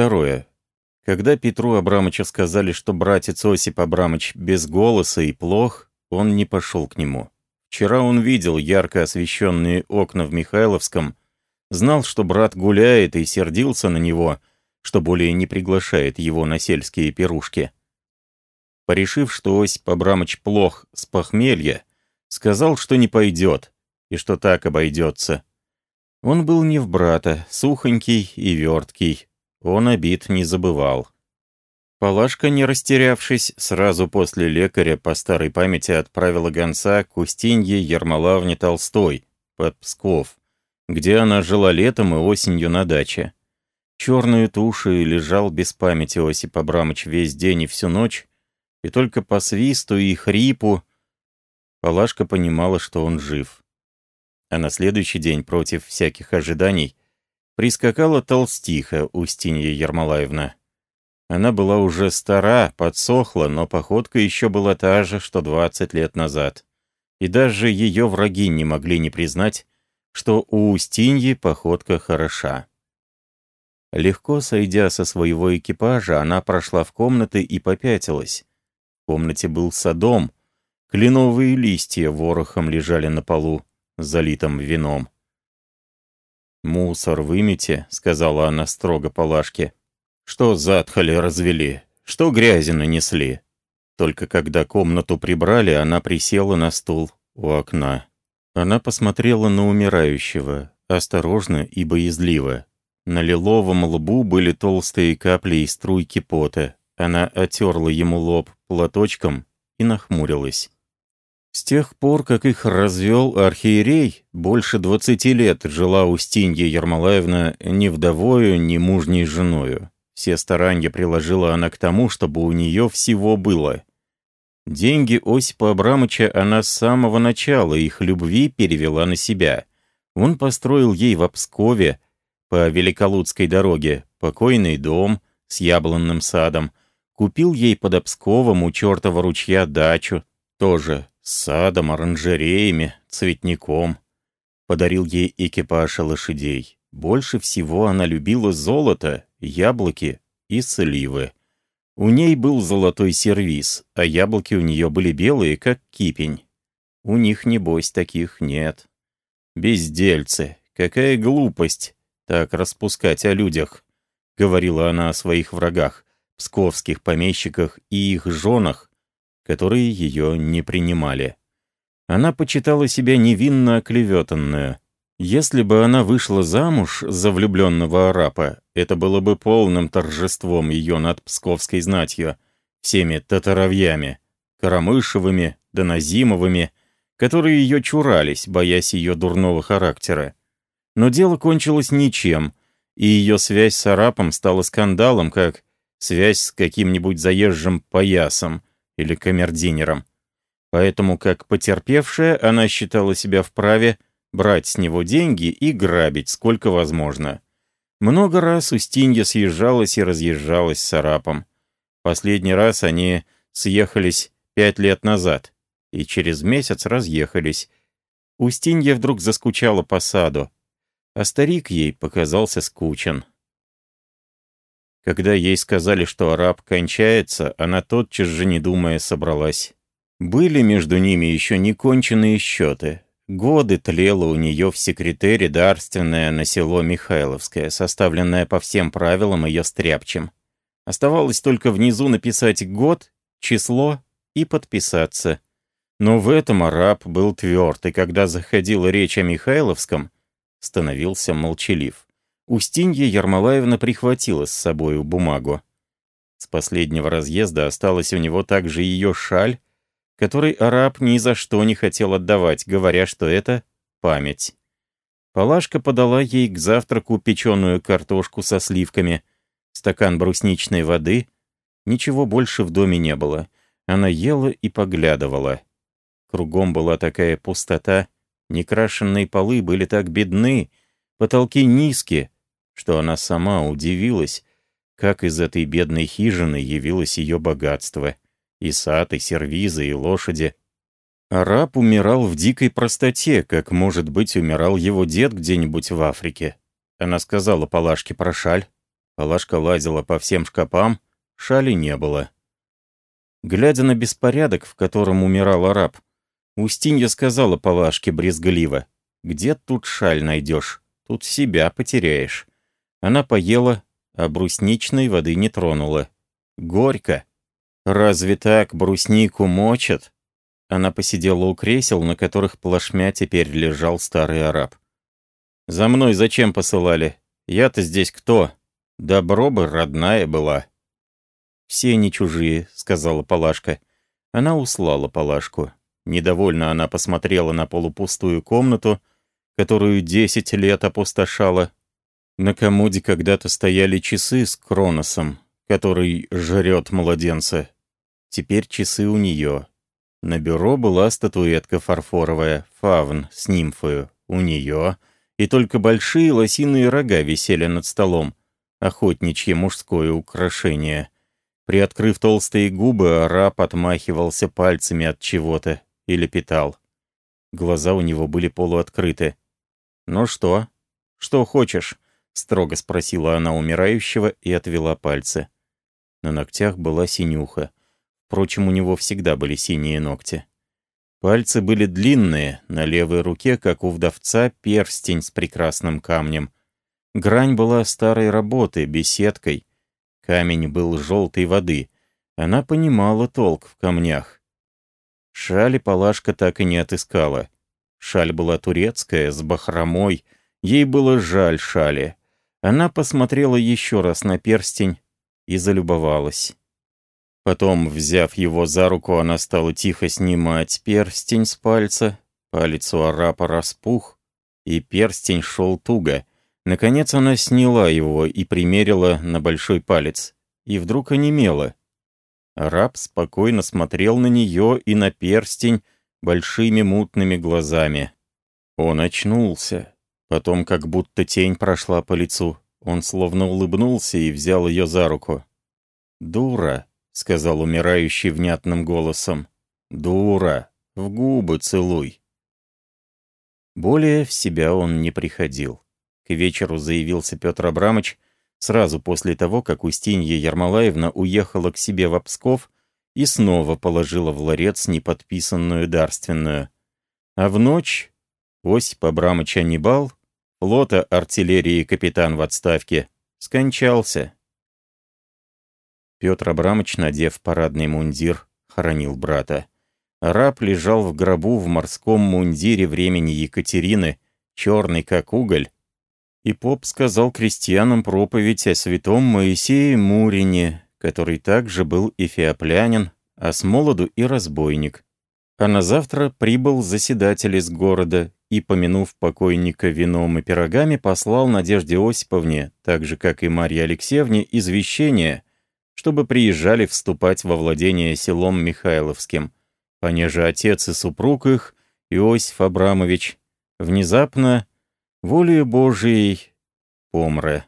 Второе. Когда Петру Абрамычу сказали, что братец Осип Абрамыч без голоса и плох, он не пошел к нему. Вчера он видел ярко освещенные окна в Михайловском, знал, что брат гуляет и сердился на него, что более не приглашает его на сельские пирушки. Порешив, что Осип Абрамыч плох с похмелья, сказал, что не пойдет, и что так обойдется. Он был не в брата, сухонький и верткий, он обид не забывал. Палашка, не растерявшись, сразу после лекаря по старой памяти отправила гонца к Устинье Ермолавне Толстой, под Псков, где она жила летом и осенью на даче. Черную тушей лежал без памяти Осип Абрамыч весь день и всю ночь, и только по свисту и хрипу Палашка понимала, что он жив. А на следующий день, против всяких ожиданий, прискакала толстиха Устинья Ермолаевна. Она была уже стара, подсохла, но походка еще была та же, что 20 лет назад. И даже ее враги не могли не признать, что у Устиньи походка хороша. Легко сойдя со своего экипажа, она прошла в комнаты и попятилась. В комнате был садом. Кленовые листья ворохом лежали на полу, залитом вином. «Мусор вымете», — сказала она строго Палашке. Что затхали развели, что грязи нанесли. Только когда комнату прибрали, она присела на стул у окна. Она посмотрела на умирающего, осторожно и боязливо. На лиловом лбу были толстые капли и струйки пота. Она отерла ему лоб платочком и нахмурилась. С тех пор, как их развел архиерей, больше двадцати лет жила Устинья Ермолаевна ни вдовою, ни мужней женою. Все старания приложила она к тому, чтобы у нее всего было. Деньги Осипа Абрамыча она с самого начала их любви перевела на себя. Он построил ей в Пскове по Великолудской дороге покойный дом с яблонным садом, купил ей под Псковом у чертова ручья дачу, тоже с садом, оранжереями, цветником. Подарил ей экипаж лошадей. Больше всего она любила золото, яблоки и сливы. У ней был золотой сервиз, а яблоки у нее были белые, как кипень. У них, небось, таких нет. Бездельцы, какая глупость так распускать о людях, говорила она о своих врагах, псковских помещиках и их женах, которые ее не принимали. Она почитала себя невинно оклеветанную, если бы она вышла замуж за влюбленного арапа, это было бы полным торжеством ее над псковской знатью, всеми татаровьями, Карамышевыми, Доназимовыми, которые ее чурались, боясь ее дурного характера. Но дело кончилось ничем, и ее связь с арапом стала скандалом, как связь с каким-нибудь заезжим поясом или камердинером. Поэтому, как потерпевшая, она считала себя вправе брать с него деньги и грабить сколько возможно. Много раз Устинья съезжалась и разъезжалась с Арапом. Последний раз они съехались пять лет назад и через месяц разъехались. Устинья вдруг заскучала по саду, а старик ей показался скучен. Когда ей сказали, что араб кончается, она тотчас же, не думая, собралась. Были между ними еще неконченные счеты. Годы тлело у нее в секретере дарственное на село Михайловское, составленное по всем правилам ее стряпчем. Оставалось только внизу написать год, число и подписаться. Но в этом араб был тверд, и когда заходила речь о Михайловском, становился молчалив. Устинья Ермолаевна прихватила с собою бумагу. С последнего разъезда осталась у него также ее шаль, который араб ни за что не хотел отдавать, говоря, что это память. Палашка подала ей к завтраку печеную картошку со сливками, стакан брусничной воды. Ничего больше в доме не было. Она ела и поглядывала. Кругом была такая пустота, некрашенные полы были так бедны, потолки низкие, что она сама удивилась, как из этой бедной хижины явилось ее богатство — и сад, и сервизы, и лошади. Араб умирал в дикой простоте, как, может быть, умирал его дед где-нибудь в Африке. Она сказала Палашке про шаль. Палашка лазила по всем шкапам, шали не было. Глядя на беспорядок, в котором умирал араб, Устинья сказала Палашке брезгливо, «Где тут шаль найдешь? Тут себя потеряешь». Она поела, а брусничной воды не тронула. Горько. Разве так бруснику мочат? Она посидела у кресел, на которых плашмя теперь лежал старый араб. «За мной зачем посылали? Я-то здесь кто? Добро бы родная была». «Все не чужие», — сказала Палашка. Она услала Палашку. Недовольно она посмотрела на полупустую комнату, которую десять лет опустошала. На комоде когда-то стояли часы с Кроносом, который жрет младенца. Теперь часы у нее. На бюро была статуэтка фарфоровая, фавн с нимфою, у нее, и только большие лосиные рога висели над столом, охотничье мужское украшение. Приоткрыв толстые губы, араб отмахивался пальцами от чего-то или питал. Глаза у него были полуоткрыты. «Ну что? Что хочешь?» — строго спросила она умирающего и отвела пальцы. На ногтях была синюха. Впрочем, у него всегда были синие ногти. Пальцы были длинные, на левой руке, как у вдовца, перстень с прекрасным камнем. Грань была старой работы, беседкой. Камень был желтой воды. Она понимала толк в камнях. Шали Палашка так и не отыскала. Шаль была турецкая, с бахромой. Ей было жаль шали. Она посмотрела еще раз на перстень и залюбовалась. Потом, взяв его за руку, она стала тихо снимать перстень с пальца. Палец у арапа распух, и перстень шел туго. Наконец она сняла его и примерила на большой палец. И вдруг онемела. Араб спокойно смотрел на нее и на перстень большими мутными глазами. Он очнулся. Потом как будто тень прошла по лицу. Он словно улыбнулся и взял ее за руку. «Дура», — сказал умирающий внятным голосом. «Дура! В губы целуй!» Более в себя он не приходил. К вечеру заявился Петр Абрамович сразу после того, как Устинья Ермолаевна уехала к себе в Псков и снова положила в ларец неподписанную дарственную. А в ночь Осип Абрамович Анибал, флота артиллерии капитан в отставке, скончался. Петр Абрамович, надев парадный мундир, хоронил брата. Раб лежал в гробу в морском мундире времени Екатерины, черный как уголь. И поп сказал крестьянам проповедь о святом Моисее Мурине, который также был эфиоплянин, а с молоду и разбойник. А на завтра прибыл заседатель из города и, помянув покойника вином и пирогами, послал Надежде Осиповне, так же, как и Марье Алексеевне, извещение — чтобы приезжали вступать во владение селом Михайловским, понеже отец и супруг их, Иосиф Абрамович, внезапно, волею Божией, помре.